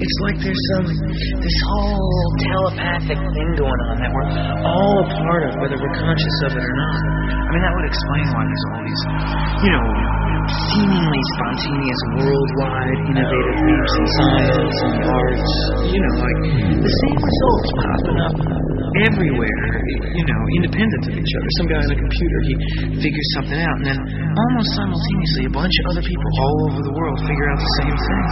It's like there's some this whole telepathic thing going on that we're all a part of, whether we're conscious of it or not. I mean, that would explain why there's all these, you know, seemingly spontaneous, worldwide, innovative leaps in science and the arts. You know, like the same results popping up everywhere. You know, independent of each other. Some guy on a computer he figures something out, and then almost simultaneously, a bunch of other people all over the world figure out the same thing.